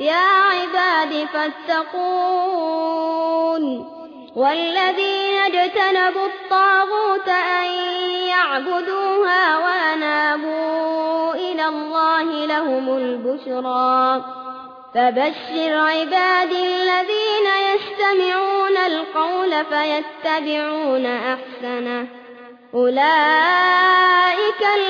يا عباد فاتقون والذين اجتنبوا الطاغوت أن يعبدوها وأنابوا إلى الله لهم البشرى. فبشر عباد الذين يستمعون القول فيتبعون أحسنه. أولئك الذين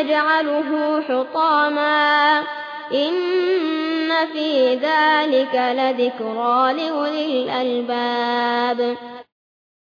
يجعله حطاما إن في ذلك لذكرى لأولي الألباب